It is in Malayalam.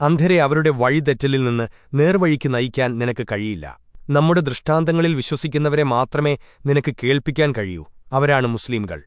അന്ധരെ അവരുടെ വഴിതെറ്റലിൽ നിന്ന് നേർവഴിക്ക് നയിക്കാൻ നിനക്ക് കഴിയില്ല. നമ്മുടെ ദൃഷ്ടാന്തങ്ങളിൽ വിശ്വസിക്കുന്നവരെ മാത്രമേ നിനക്ക് കേൾപ്പിക്കാൻ കഴിയൂ. അവരാണ് മുസ്ലിംകൾ.